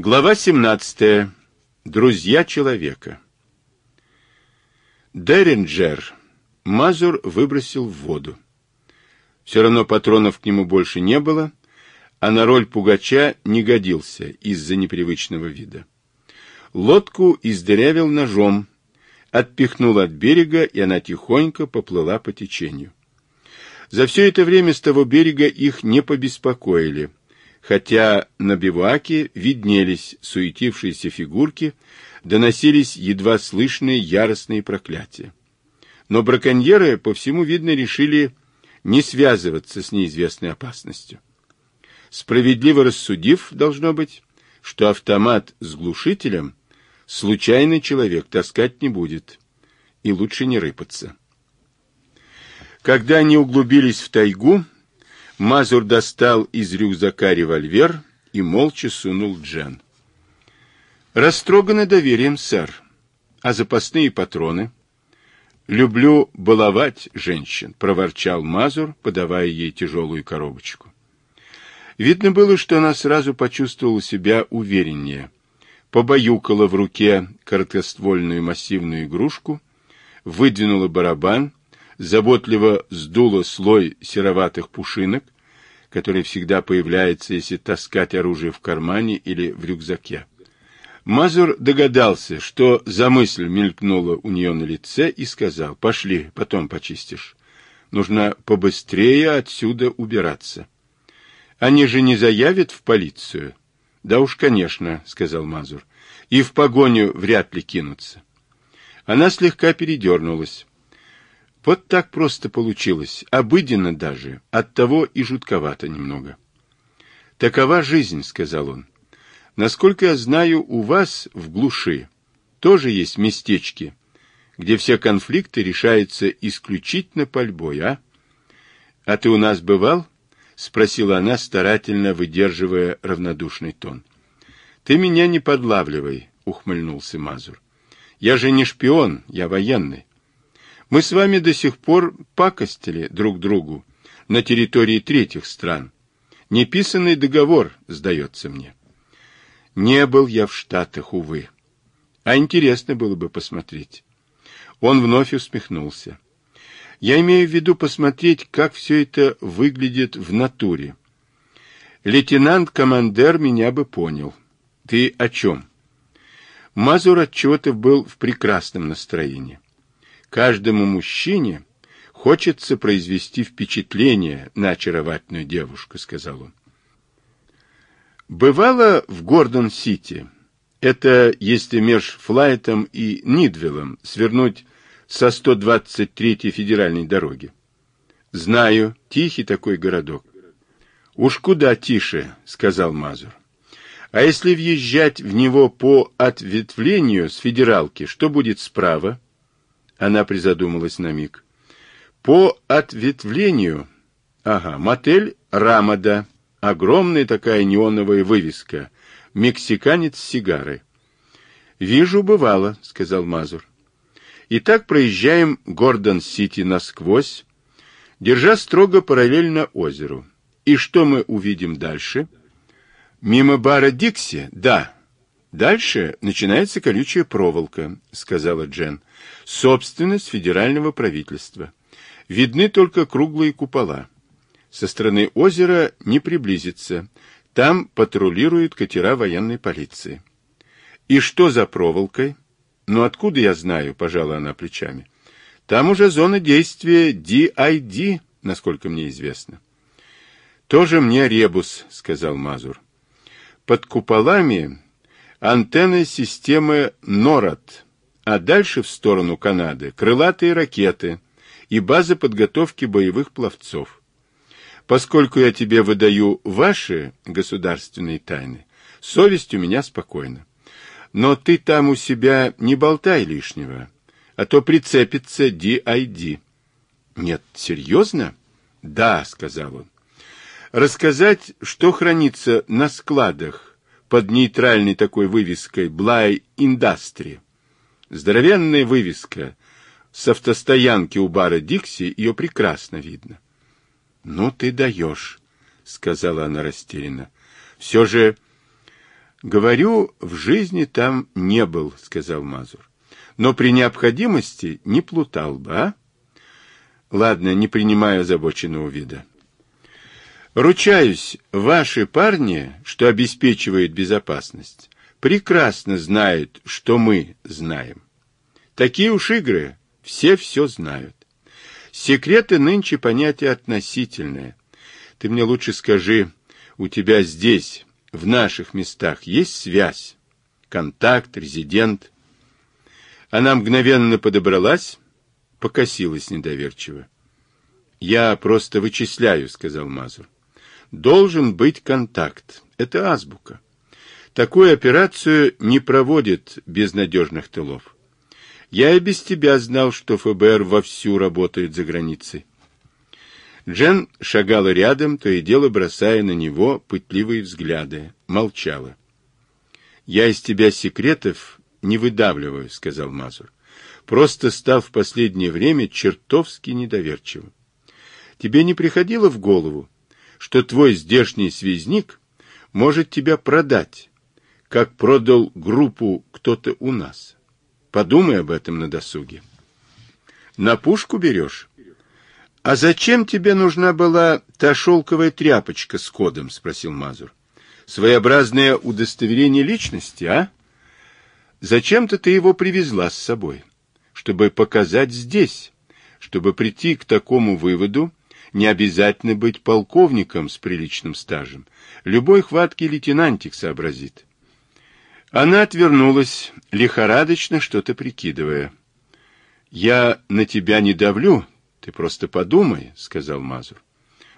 Глава 17. Друзья человека. Деринджер Мазур выбросил в воду. Все равно патронов к нему больше не было, а на роль пугача не годился из-за непривычного вида. Лодку издырявил ножом, отпихнул от берега, и она тихонько поплыла по течению. За все это время с того берега их не побеспокоили — хотя на биваке виднелись суетившиеся фигурки, доносились едва слышные яростные проклятия. Но браконьеры, по всему видно, решили не связываться с неизвестной опасностью. Справедливо рассудив, должно быть, что автомат с глушителем случайный человек таскать не будет, и лучше не рыпаться. Когда они углубились в тайгу, Мазур достал из рюкзака револьвер и молча сунул Джен. Растроганы доверием, сэр. А запасные патроны? Люблю баловать женщин, проворчал Мазур, подавая ей тяжелую коробочку. Видно было, что она сразу почувствовала себя увереннее. Побаюкала в руке короткоствольную массивную игрушку, выдвинула барабан заботливо сдуло слой сероватых пушинок, который всегда появляется, если таскать оружие в кармане или в рюкзаке. Мазур догадался, что за мысль мелькнула у нее на лице и сказал, «Пошли, потом почистишь. Нужно побыстрее отсюда убираться». «Они же не заявят в полицию?» «Да уж, конечно», — сказал Мазур, — «и в погоню вряд ли кинутся». Она слегка передернулась. Вот так просто получилось, обыденно даже, оттого и жутковато немного. «Такова жизнь», — сказал он. «Насколько я знаю, у вас в глуши тоже есть местечки, где все конфликты решаются исключительно пальбой, а?» «А ты у нас бывал?» — спросила она, старательно выдерживая равнодушный тон. «Ты меня не подлавливай», — ухмыльнулся Мазур. «Я же не шпион, я военный. Мы с вами до сих пор пакостили друг другу на территории третьих стран. Неписанный договор, сдается мне. Не был я в Штатах, увы. А интересно было бы посмотреть. Он вновь усмехнулся. Я имею в виду посмотреть, как все это выглядит в натуре. Лейтенант-командер меня бы понял. Ты о чем? Мазур отчего-то был в прекрасном настроении. Каждому мужчине хочется произвести впечатление на очаровательную девушку, сказал он. Бывало в Гордон-Сити. Это если меж Флайтом и Нидвиллом свернуть со 123-й федеральной дороги. Знаю, тихий такой городок. Уж куда тише, сказал Мазур. А если въезжать в него по ответвлению с федералки, что будет справа? Она призадумалась на миг. По ответвлению... Ага, мотель Рамада. Огромная такая неоновая вывеска. Мексиканец с сигарой. «Вижу, бывало», — сказал Мазур. Итак, проезжаем Гордон-Сити насквозь, держа строго параллельно озеру. И что мы увидим дальше? Мимо бара Дикси? Да. Дальше начинается колючая проволока, сказала Джен собственность федерального правительства. Видны только круглые купола. Со стороны озера не приблизиться. Там патрулируют катера военной полиции. И что за проволокой? Ну, откуда я знаю, пожала она плечами. Там уже зона действия DID, насколько мне известно. Тоже мне ребус, сказал Мазур. Под куполами антенны системы НОРАД а дальше в сторону Канады крылатые ракеты и базы подготовки боевых пловцов. Поскольку я тебе выдаю ваши государственные тайны, совесть у меня спокойна. Но ты там у себя не болтай лишнего, а то прицепится DID. Нет, серьезно? Да, сказал он. Рассказать, что хранится на складах под нейтральной такой вывеской «Блай Индастри». Здоровенная вывеска с автостоянки у бара Дикси, ее прекрасно видно. — Ну ты даешь, — сказала она растерянно. — Все же Говорю, в жизни там не был, сказал Мазур. Но при необходимости не плутал бы, а? Ладно, не принимаю озабоченного вида. Ручаюсь, ваши парни, что обеспечивают безопасность, прекрасно знают, что мы знаем. Такие уж игры, все все знают. Секреты нынче понятие относительное. Ты мне лучше скажи, у тебя здесь, в наших местах, есть связь? Контакт, резидент? Она мгновенно подобралась, покосилась недоверчиво. «Я просто вычисляю», — сказал Мазур. «Должен быть контакт. Это азбука. Такую операцию не проводит без надежных тылов. Я и без тебя знал, что ФБР вовсю работает за границей». Джен шагала рядом, то и дело бросая на него пытливые взгляды. Молчала. «Я из тебя секретов не выдавливаю», — сказал Мазур просто став в последнее время чертовски недоверчивым. Тебе не приходило в голову, что твой здешний связник может тебя продать, как продал группу кто-то у нас? Подумай об этом на досуге. На пушку берешь? А зачем тебе нужна была та шелковая тряпочка с кодом? Спросил Мазур. Своеобразное удостоверение личности, а? Зачем-то ты его привезла с собой чтобы показать здесь. Чтобы прийти к такому выводу, не обязательно быть полковником с приличным стажем. Любой хваткий лейтенантик сообразит. Она отвернулась, лихорадочно что-то прикидывая. «Я на тебя не давлю, ты просто подумай», — сказал Мазур.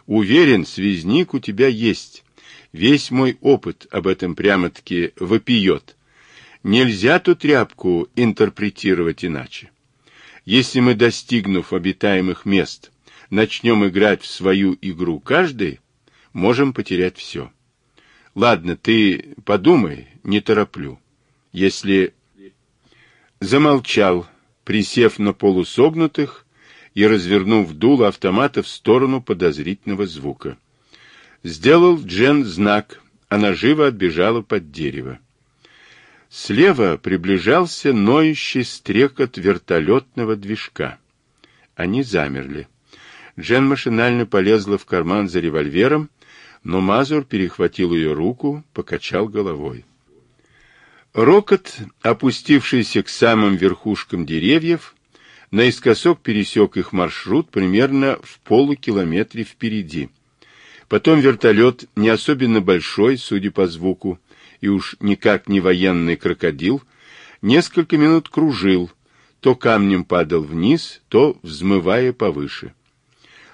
«Уверен, связник у тебя есть. Весь мой опыт об этом прямо-таки вопиет. Нельзя ту тряпку интерпретировать иначе. Если мы, достигнув обитаемых мест, начнем играть в свою игру каждый, можем потерять все. Ладно, ты подумай, не тороплю. Если... Замолчал, присев на полусогнутых и развернув дуло автомата в сторону подозрительного звука. Сделал Джен знак, она живо отбежала под дерево. Слева приближался ноющий стрекот вертолетного движка. Они замерли. Джен машинально полезла в карман за револьвером, но Мазур перехватил ее руку, покачал головой. Рокот, опустившийся к самым верхушкам деревьев, наискосок пересек их маршрут примерно в полукилометре впереди. Потом вертолет, не особенно большой, судя по звуку, и уж никак не военный крокодил, несколько минут кружил, то камнем падал вниз, то взмывая повыше.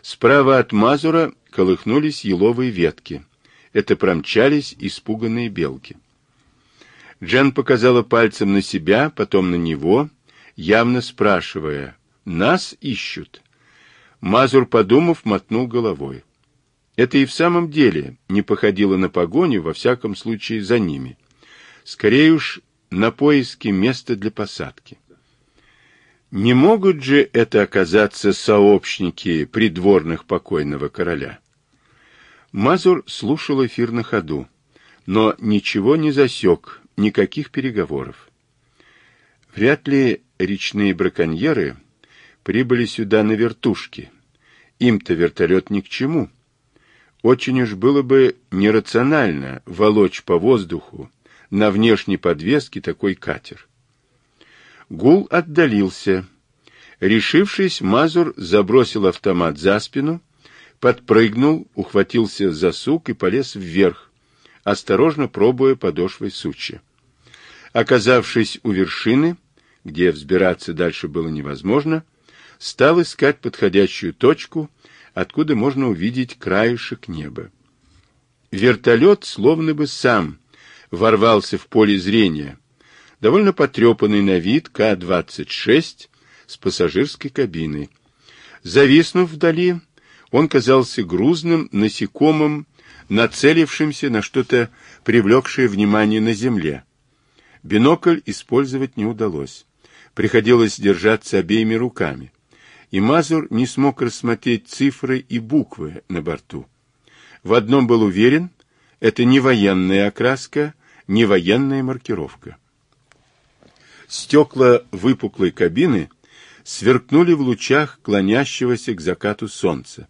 Справа от Мазура колыхнулись еловые ветки. Это промчались испуганные белки. Джен показала пальцем на себя, потом на него, явно спрашивая, «Нас ищут?» Мазур, подумав, мотнул головой. Это и в самом деле не походило на погоню, во всяком случае, за ними. Скорее уж, на поиски места для посадки. Не могут же это оказаться сообщники придворных покойного короля? Мазур слушал эфир на ходу, но ничего не засек, никаких переговоров. Вряд ли речные браконьеры прибыли сюда на вертушке. Им-то вертолет ни к чему. Очень уж было бы нерационально волочь по воздуху на внешней подвеске такой катер. Гул отдалился. Решившись, Мазур забросил автомат за спину, подпрыгнул, ухватился за сук и полез вверх, осторожно пробуя подошвой сучья. Оказавшись у вершины, где взбираться дальше было невозможно, стал искать подходящую точку откуда можно увидеть краешек неба. Вертолет словно бы сам ворвался в поле зрения, довольно потрепанный на вид К-26 с пассажирской кабиной. Зависнув вдали, он казался грузным насекомым, нацелившимся на что-то привлекшее внимание на земле. Бинокль использовать не удалось. Приходилось держаться обеими руками и Мазур не смог рассмотреть цифры и буквы на борту. В одном был уверен, это не военная окраска, не военная маркировка. Стекла выпуклой кабины сверкнули в лучах клонящегося к закату солнца.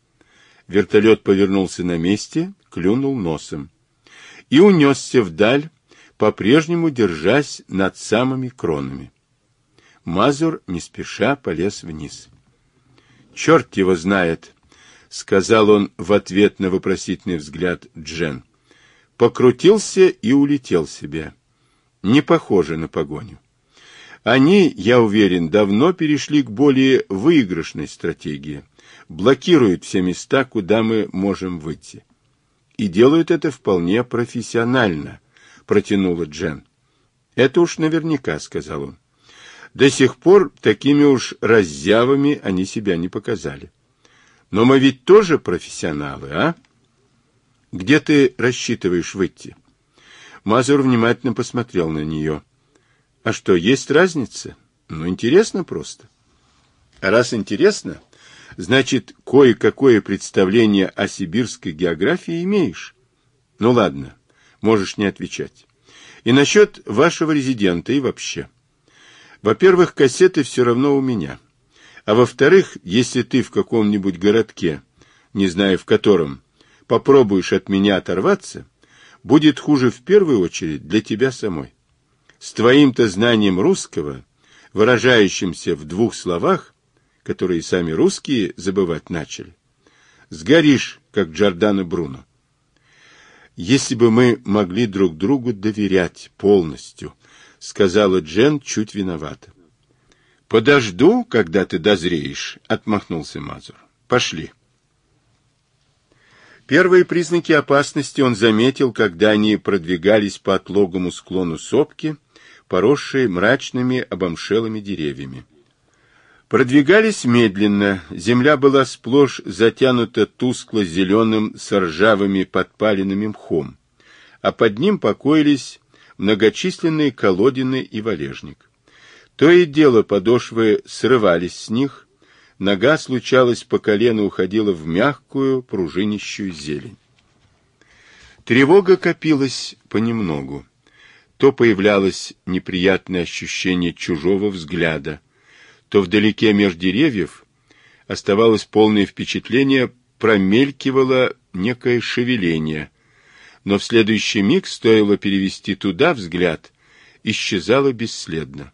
Вертолет повернулся на месте, клюнул носом и унесся вдаль, по-прежнему держась над самыми кронами. Мазур не спеша полез вниз. «Черт его знает!» — сказал он в ответ на вопросительный взгляд Джен. Покрутился и улетел себе. Не похоже на погоню. Они, я уверен, давно перешли к более выигрышной стратегии. Блокируют все места, куда мы можем выйти. И делают это вполне профессионально, протянула Джен. Это уж наверняка, сказал он. До сих пор такими уж раззявами они себя не показали. Но мы ведь тоже профессионалы, а? Где ты рассчитываешь выйти? Мазур внимательно посмотрел на нее. А что, есть разница? Ну, интересно просто. А раз интересно, значит, кое-какое представление о сибирской географии имеешь. Ну, ладно, можешь не отвечать. И насчет вашего резидента и вообще. Во-первых, кассеты все равно у меня. А во-вторых, если ты в каком-нибудь городке, не знаю в котором, попробуешь от меня оторваться, будет хуже в первую очередь для тебя самой. С твоим-то знанием русского, выражающимся в двух словах, которые сами русские забывать начали, сгоришь, как Джордано Бруно. Если бы мы могли друг другу доверять полностью, сказала Джен чуть виновата. Подожду, когда ты дозреешь, отмахнулся Мазур. Пошли. Первые признаки опасности он заметил, когда они продвигались по отлогому склону сопки, поросшей мрачными обомшелыми деревьями. Продвигались медленно, земля была сплошь затянута тускло-зеленым с ржавыми подпаленными мхом, а под ним покоились многочисленные колодины и валежник. То и дело подошвы срывались с них, нога случалось по колено уходила в мягкую пружинищую зелень. Тревога копилась понемногу. То появлялось неприятное ощущение чужого взгляда, то вдалеке меж деревьев оставалось полное впечатление, промелькивало некое шевеление, но в следующий миг стоило перевести туда взгляд, исчезало бесследно.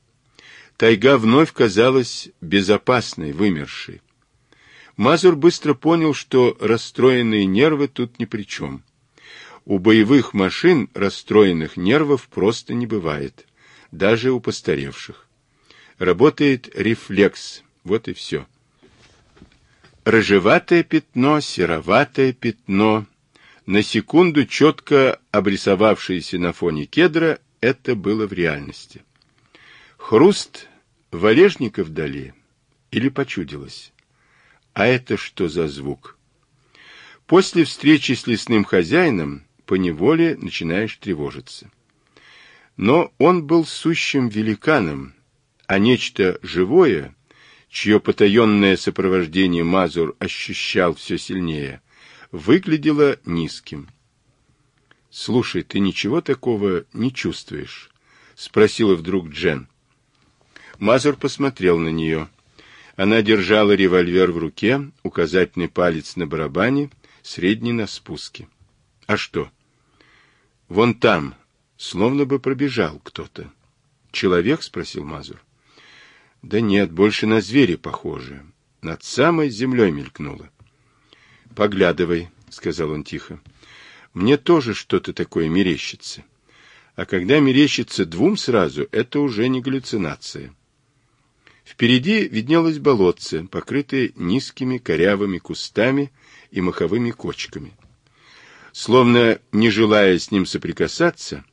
Тайга вновь казалась безопасной, вымершей. Мазур быстро понял, что расстроенные нервы тут ни при чем. У боевых машин расстроенных нервов просто не бывает, даже у постаревших. Работает рефлекс, вот и все. Рыжеватое пятно, сероватое пятно, на секунду четко обрисовавшееся на фоне кедра, это было в реальности. Хруст валежника вдали или почудилось? А это что за звук? После встречи с лесным хозяином поневоле начинаешь тревожиться. Но он был сущим великаном, а нечто живое, чье потаенное сопровождение Мазур ощущал все сильнее, выглядело низким. «Слушай, ты ничего такого не чувствуешь?» — спросила вдруг Джен. Мазур посмотрел на нее. Она держала револьвер в руке, указательный палец на барабане, средний на спуске. А что? Вон там, словно бы пробежал кто-то. Человек? спросил Мазур. Да нет, больше на зверя похоже. Над самой землей мелькнуло. Поглядывай, сказал он тихо. Мне тоже что-то такое мерещится. А когда мерещится двум сразу, это уже не галлюцинация. Впереди виднелось болотце, покрытое низкими корявыми кустами и маховыми кочками. Словно не желая с ним соприкасаться,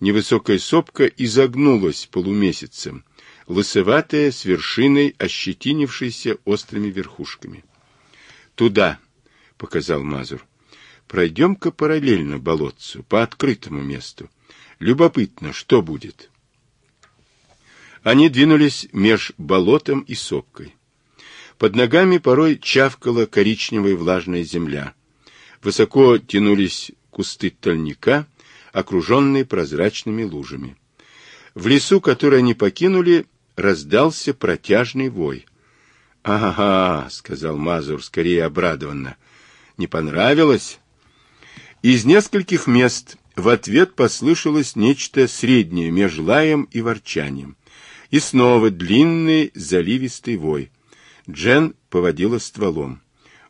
невысокая сопка изогнулась полумесяцем, лысоватая, с вершиной, ощетинившейся острыми верхушками. «Туда!» — показал Мазур. «Пройдем-ка параллельно болотцу, по открытому месту. Любопытно, что будет». Они двинулись меж болотом и сопкой. Под ногами порой чавкала коричневая влажная земля. Высоко тянулись кусты тольника, окруженный прозрачными лужами. В лесу, который они покинули, раздался протяжный вой. «Ага», — сказал Мазур, скорее обрадованно. «Не понравилось?» Из нескольких мест в ответ послышалось нечто среднее между лаем и ворчанием. И снова длинный заливистый вой. Джен поводила стволом.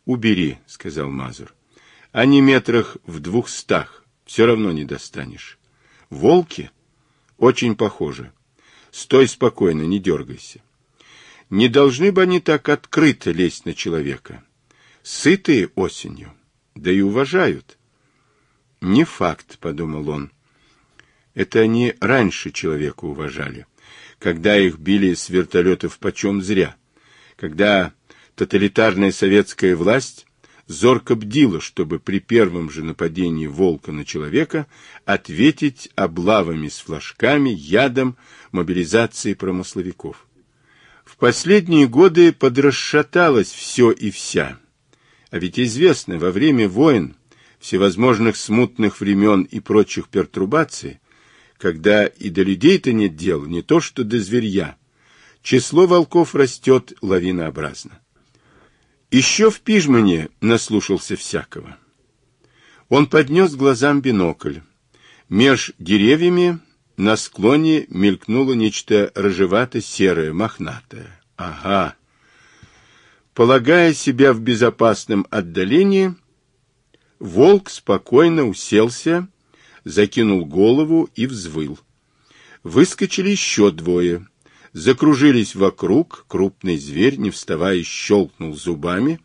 «Убери», — сказал Мазур. «Они метрах в двухстах. Все равно не достанешь». «Волки?» «Очень похоже. Стой спокойно, не дергайся. Не должны бы они так открыто лезть на человека. Сытые осенью, да и уважают». «Не факт», — подумал он. «Это они раньше человека уважали, когда их били с вертолетов почем зря» когда тоталитарная советская власть зорко бдила, чтобы при первом же нападении волка на человека ответить облавами с флажками, ядом, мобилизацией промысловиков. В последние годы подрасшаталось все и вся. А ведь известно, во время войн, всевозможных смутных времен и прочих пертурбаций, когда и до людей-то нет дела, не то что до зверья, число волков растет лавинообразно. Еще в Пижмане наслушался всякого. Он поднес глазам бинокль. Меж деревьями на склоне мелькнуло нечто рыжевато-серое, мохнатое. Ага. Полагая себя в безопасном отдалении, волк спокойно уселся, закинул голову и взвыл. Выскочили еще двое закружились вокруг, крупный зверь, не вставая, щелкнул зубами,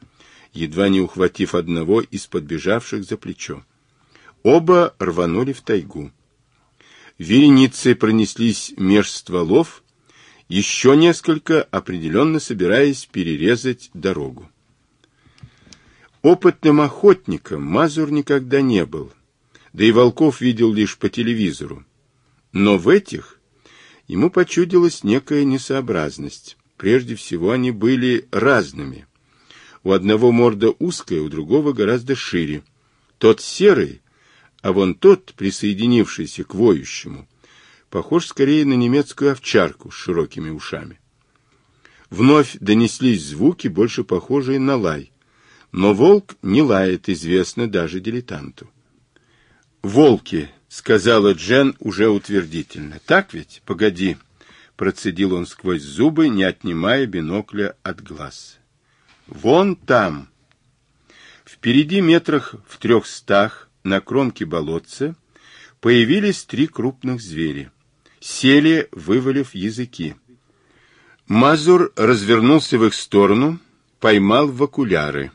едва не ухватив одного из подбежавших за плечо. Оба рванули в тайгу. Вереницы пронеслись меж стволов, еще несколько, определенно собираясь перерезать дорогу. Опытным охотником Мазур никогда не был, да и волков видел лишь по телевизору. Но в этих ему почудилась некая несообразность. Прежде всего, они были разными. У одного морда узкая, у другого гораздо шире. Тот серый, а вон тот, присоединившийся к воющему, похож скорее на немецкую овчарку с широкими ушами. Вновь донеслись звуки, больше похожие на лай. Но волк не лает, известно даже дилетанту. «Волки!» Сказала Джен уже утвердительно. Так ведь? Погоди. Процедил он сквозь зубы, не отнимая бинокля от глаз. Вон там. Впереди метрах в трехстах на кромке болотца появились три крупных зверя. Сели, вывалив языки. Мазур развернулся в их сторону, поймал в окуляры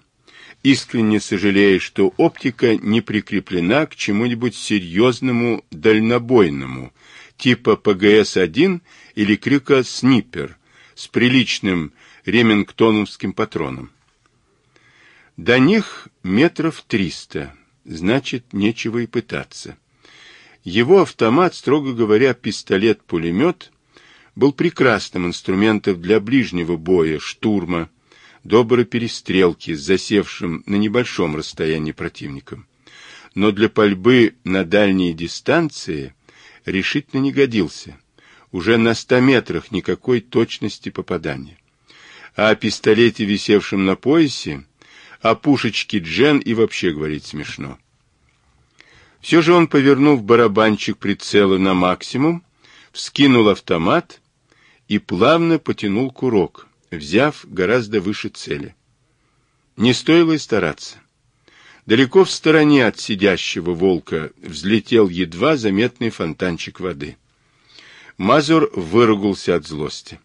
искренне сожалея, что оптика не прикреплена к чему-нибудь серьезному дальнобойному, типа ПГС-1 или крюка «Сниппер» с приличным ремингтоновским патроном. До них метров триста, значит, нечего и пытаться. Его автомат, строго говоря, пистолет-пулемет, был прекрасным инструментом для ближнего боя, штурма, доброй перестрелки с засевшим на небольшом расстоянии противником. Но для пальбы на дальние дистанции решительно не годился. Уже на ста метрах никакой точности попадания. А о пистолете, висевшем на поясе, о пушечке Джен и вообще говорить смешно. Все же он, повернув барабанчик прицела на максимум, вскинул автомат и плавно потянул курок, взяв гораздо выше цели. Не стоило и стараться. Далеко в стороне от сидящего волка взлетел едва заметный фонтанчик воды. Мазур выругался от злости.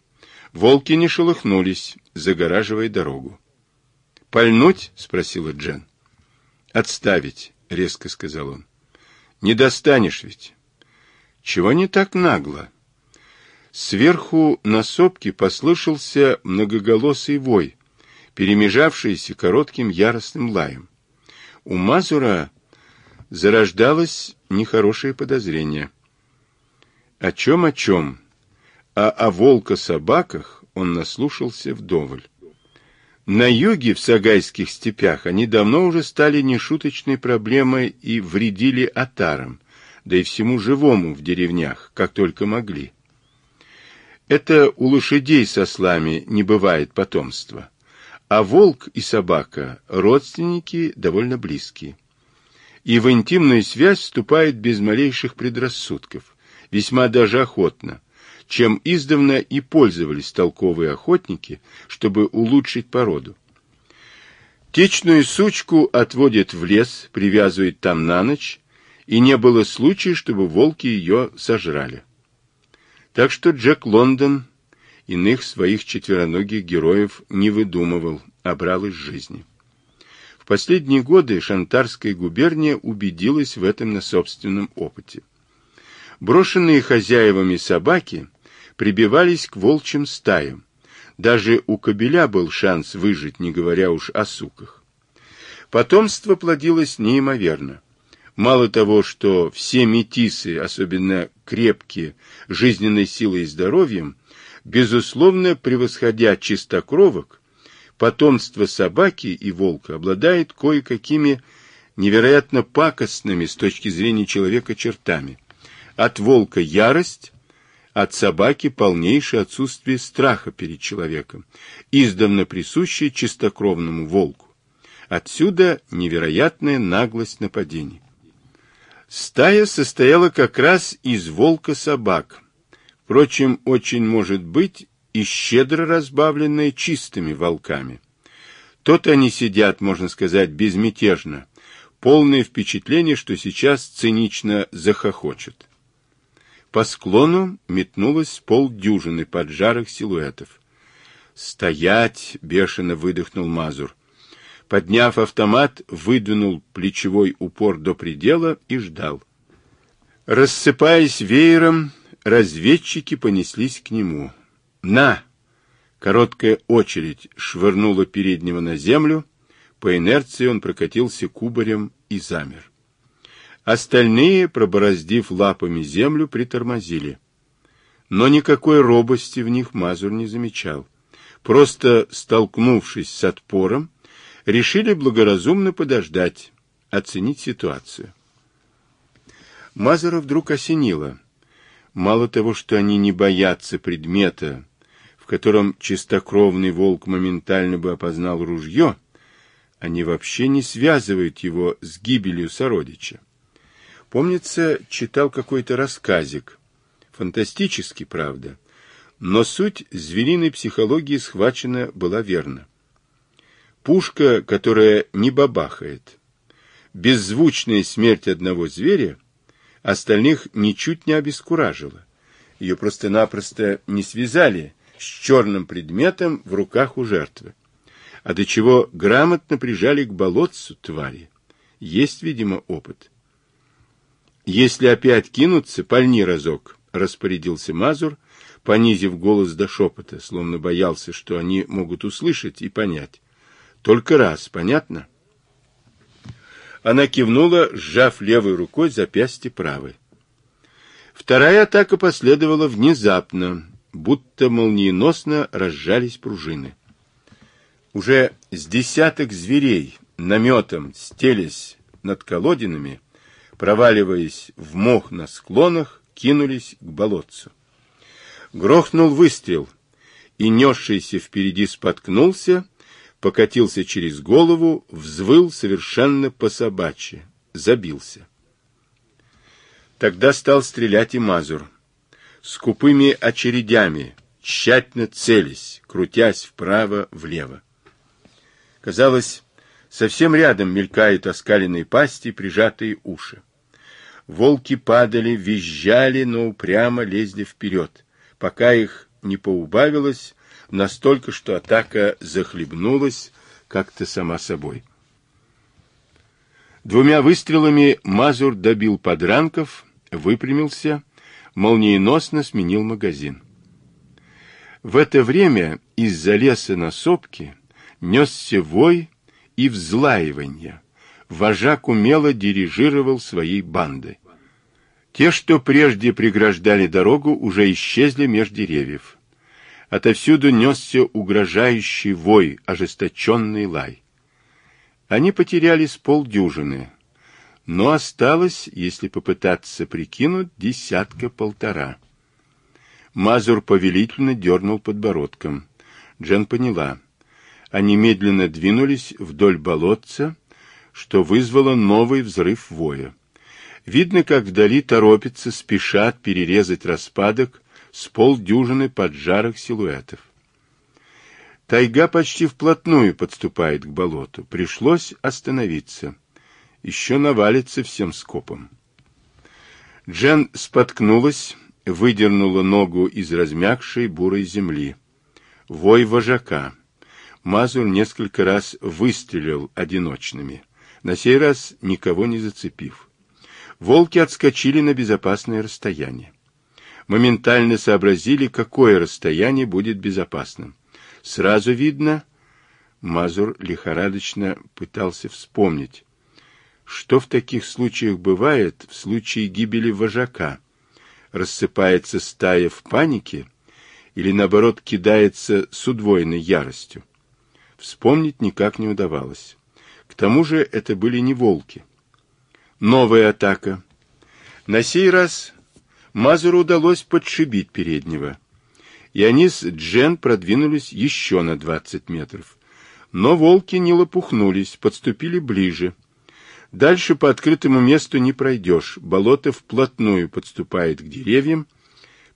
Волки не шелохнулись, загораживая дорогу. «Пальнуть?» — спросила Джен. «Отставить», — резко сказал он. «Не достанешь ведь». «Чего не так нагло?» Сверху на сопке послышался многоголосый вой, перемежавшийся коротким яростным лаем. У Мазура зарождалось нехорошее подозрение. О чем, о чем, а о волка-собаках он наслушался вдоволь. На юге, в Сагайских степях, они давно уже стали нешуточной проблемой и вредили отарам, да и всему живому в деревнях, как только могли. Это у лошадей со слами не бывает потомства, а волк и собака – родственники довольно близкие. И в интимную связь вступают без малейших предрассудков, весьма даже охотно, чем издавна и пользовались толковые охотники, чтобы улучшить породу. Течную сучку отводят в лес, привязывают там на ночь, и не было случая, чтобы волки ее сожрали. Так что Джек Лондон иных своих четвероногих героев не выдумывал, а брал из жизни. В последние годы Шантарская губерния убедилась в этом на собственном опыте. Брошенные хозяевами собаки прибивались к волчьим стаям. Даже у кобеля был шанс выжить, не говоря уж о суках. Потомство плодилось неимоверно. Мало того, что все метисы, особенно крепкие, жизненной силой и здоровьем, безусловно превосходя чистокровок, потомство собаки и волка обладает кое-какими невероятно пакостными с точки зрения человека чертами. От волка ярость, от собаки полнейшее отсутствие страха перед человеком, издавна присущее чистокровному волку. Отсюда невероятная наглость нападений. Стая состояла как раз из волка-собак. Впрочем, очень может быть и щедро разбавленная чистыми волками. Тот они сидят, можно сказать, безмятежно, полное впечатление, что сейчас цинично захохочут. По склону метнулось полдюжины поджарых силуэтов. «Стоять!» — бешено выдохнул Мазур. Подняв автомат, выдвинул плечевой упор до предела и ждал. Рассыпаясь веером, разведчики понеслись к нему. «На!» Короткая очередь швырнула переднего на землю. По инерции он прокатился кубарем и замер. Остальные, пробороздив лапами землю, притормозили. Но никакой робости в них Мазур не замечал. Просто столкнувшись с отпором, решили благоразумно подождать, оценить ситуацию. Мазера вдруг осенило. Мало того, что они не боятся предмета, в котором чистокровный волк моментально бы опознал ружье, они вообще не связывают его с гибелью сородича. Помнится, читал какой-то рассказик. Фантастический, правда. Но суть звериной психологии схвачена была верна. Пушка, которая не бабахает. Беззвучная смерть одного зверя остальных ничуть не обескуражила. Ее просто-напросто не связали с черным предметом в руках у жертвы. А до чего грамотно прижали к болотцу твари. Есть, видимо, опыт. Если опять кинуться, пальни разок, распорядился Мазур, понизив голос до шепота, словно боялся, что они могут услышать и понять. Только раз, понятно? Она кивнула, сжав левой рукой запястье правой. Вторая атака последовала внезапно, будто молниеносно разжались пружины. Уже с десяток зверей наметом стелись над колодинами, проваливаясь в мох на склонах, кинулись к болотцу. Грохнул выстрел, и несшийся впереди споткнулся, покатился через голову, взвыл совершенно по-собачьи, забился. Тогда стал стрелять и Мазур. Скупыми очередями, тщательно целясь, крутясь вправо-влево. Казалось, совсем рядом мелькают оскаленные пасти и прижатые уши. Волки падали, визжали, но упрямо лезли вперед, пока их не поубавилось, настолько, что атака захлебнулась как-то сама собой. Двумя выстрелами Мазур добил подранков, выпрямился, молниеносно сменил магазин. В это время из-за леса на сопке несся вой и взлаивание. Вожак умело дирижировал своей бандой. Те, что прежде преграждали дорогу, уже исчезли меж деревьев. Отовсюду несся угрожающий вой, ожесточенный лай. Они потеряли с полдюжины, но осталось, если попытаться прикинуть, десятка-полтора. Мазур повелительно дернул подбородком. Джен поняла. Они медленно двинулись вдоль болотца, что вызвало новый взрыв воя. Видно, как вдали торопятся, спешат перерезать распадок с полдюжины поджарых силуэтов. Тайга почти вплотную подступает к болоту. Пришлось остановиться. Еще навалится всем скопом. Джен споткнулась, выдернула ногу из размягшей бурой земли. Вой вожака. Мазур несколько раз выстрелил одиночными, на сей раз никого не зацепив. Волки отскочили на безопасное расстояние. Моментально сообразили, какое расстояние будет безопасным. Сразу видно, Мазур лихорадочно пытался вспомнить, что в таких случаях бывает в случае гибели вожака. Рассыпается стая в панике или, наоборот, кидается с удвоенной яростью. Вспомнить никак не удавалось. К тому же это были не волки. Новая атака. На сей раз Мазуру удалось подшибить переднего. И они с Джен продвинулись еще на 20 метров. Но волки не лопухнулись, подступили ближе. Дальше по открытому месту не пройдешь. Болото вплотную подступает к деревьям.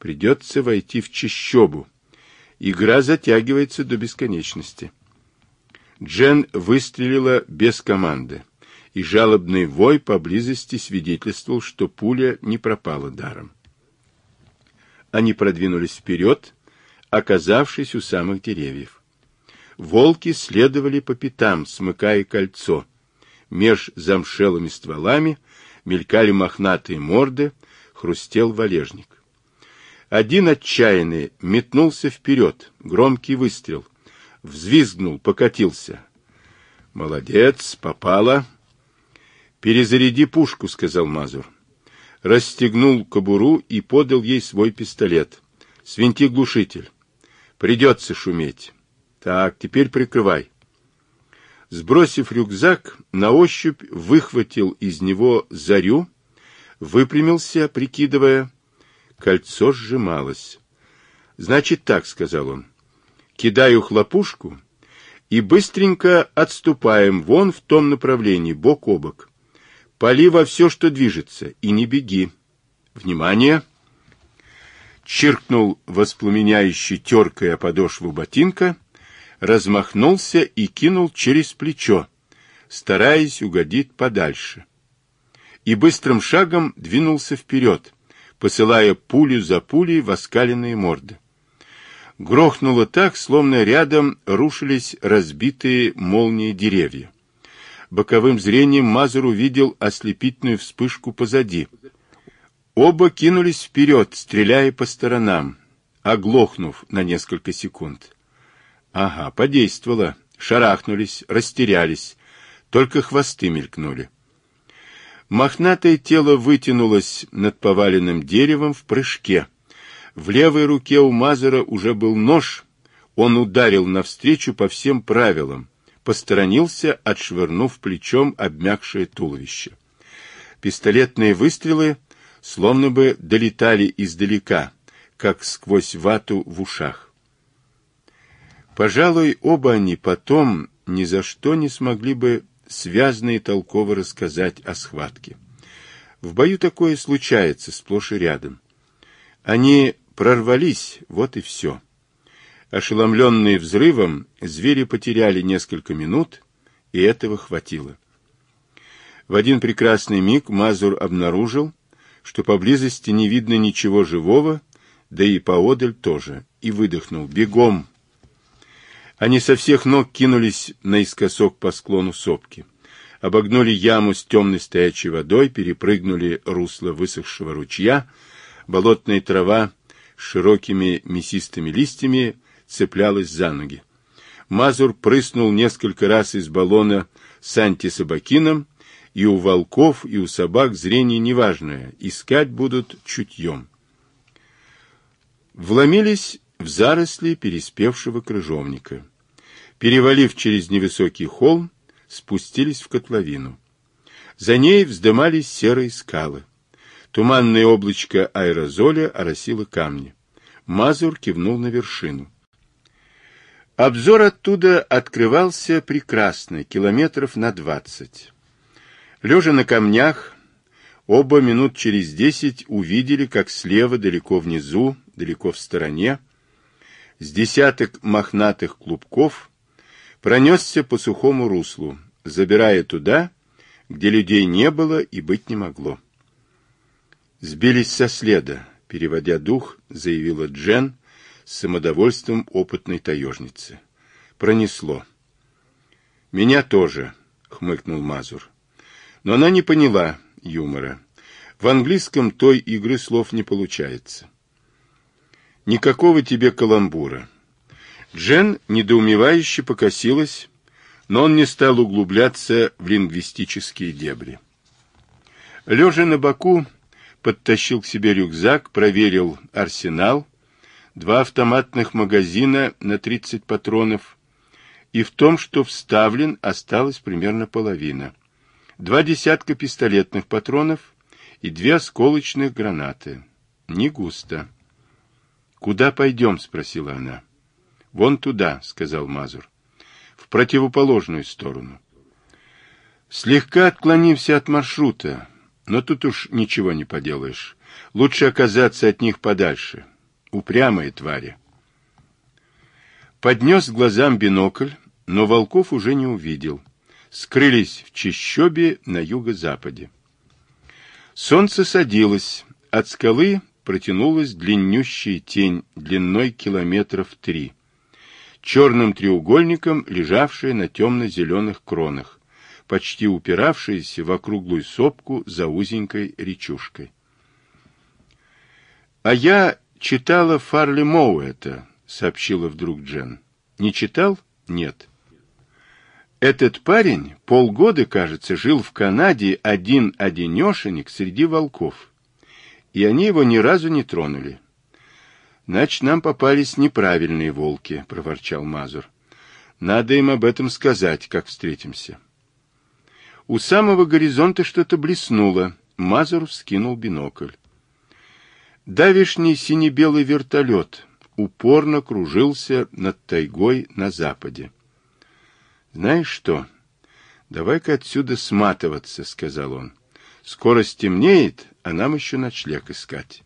Придется войти в чащобу. Игра затягивается до бесконечности. Джен выстрелила без команды, и жалобный вой поблизости свидетельствовал, что пуля не пропала даром. Они продвинулись вперед, оказавшись у самых деревьев. Волки следовали по пятам, смыкая кольцо — Меж замшелыми стволами мелькали мохнатые морды, хрустел валежник. Один отчаянный метнулся вперед, громкий выстрел. Взвизгнул, покатился. «Молодец, попала!» «Перезаряди пушку», — сказал Мазур. Расстегнул кобуру и подал ей свой пистолет. «Свинти глушитель. Придется шуметь. Так, теперь прикрывай». Сбросив рюкзак, на ощупь выхватил из него зарю, выпрямился, прикидывая. Кольцо сжималось. «Значит так», — сказал он, — «кидаю хлопушку и быстренько отступаем вон в том направлении, бок о бок. Пали во все, что движется, и не беги. Внимание!» Чиркнул воспламеняющий теркой о подошву ботинка — размахнулся и кинул через плечо, стараясь угодить подальше. И быстрым шагом двинулся вперед, посылая пулю за пулей в оскаленные морды. Грохнуло так, словно рядом рушились разбитые молнии деревья. Боковым зрением Мазур увидел ослепительную вспышку позади. Оба кинулись вперед, стреляя по сторонам, оглохнув на несколько секунд. Ага, подействовало. Шарахнулись, растерялись. Только хвосты мелькнули. Мохнатое тело вытянулось над поваленным деревом в прыжке. В левой руке у Мазера уже был нож. Он ударил навстречу по всем правилам. Посторонился, отшвырнув плечом обмякшее туловище. Пистолетные выстрелы словно бы долетали издалека, как сквозь вату в ушах. Пожалуй, оба они потом ни за что не смогли бы связно и толково рассказать о схватке. В бою такое случается сплошь и рядом. Они прорвались, вот и все. Ошеломленные взрывом, звери потеряли несколько минут, и этого хватило. В один прекрасный миг Мазур обнаружил, что поблизости не видно ничего живого, да и поодаль тоже, и выдохнул «Бегом! Они со всех ног кинулись наискосок по склону сопки. Обогнули яму с темной стоячей водой, перепрыгнули русло высохшего ручья. Болотная трава с широкими мясистыми листьями цеплялась за ноги. Мазур прыснул несколько раз из баллона с антисобакином, и у волков, и у собак зрение неважное, искать будут чутьем. Вломились в заросли переспевшего крыжовника. Перевалив через невысокий холм, спустились в котловину. За ней вздымались серые скалы. Туманное облачко аэрозоля оросило камни. Мазур кивнул на вершину. Обзор оттуда открывался прекрасно, километров на двадцать. Лежа на камнях, оба минут через десять увидели, как слева, далеко внизу, далеко в стороне, с десяток мохнатых клубков пронесся по сухому руслу, забирая туда, где людей не было и быть не могло. «Сбились со следа», — переводя дух, заявила Джен с самодовольством опытной таежницы. «Пронесло». «Меня тоже», — хмыкнул Мазур. Но она не поняла юмора. В английском той игры слов не получается. Никакого тебе каламбура. Джен недоумевающе покосилась, но он не стал углубляться в лингвистические дебри. Лежа на боку, подтащил к себе рюкзак, проверил арсенал, два автоматных магазина на 30 патронов, и в том, что вставлен, осталась примерно половина. Два десятка пистолетных патронов и две осколочных гранаты. Не густо. «Куда пойдем?» — спросила она. «Вон туда», — сказал Мазур. «В противоположную сторону». Слегка отклонимся от маршрута, но тут уж ничего не поделаешь. Лучше оказаться от них подальше. Упрямые твари. Поднес глазам бинокль, но волков уже не увидел. Скрылись в чащобе на юго-западе. Солнце садилось. От скалы протянулась длиннющая тень длиной километров три, черным треугольником, лежавшая на темно-зеленых кронах, почти упиравшаяся в округлую сопку за узенькой речушкой. — А я читала Фарли Моуэта, — сообщила вдруг Джен. — Не читал? — Нет. Этот парень полгода, кажется, жил в Канаде один-одинешенек среди волков и они его ни разу не тронули. Значит, нам попались неправильные волки, проворчал Мазур. Надо им об этом сказать, как встретимся. У самого горизонта что-то блеснуло. Мазур вскинул бинокль. Давишний сине-белый вертолет упорно кружился над тайгой на западе. «Знаешь что? Давай-ка отсюда сматываться», — сказал он. «Скоро стемнеет, а нам еще ночлег искать.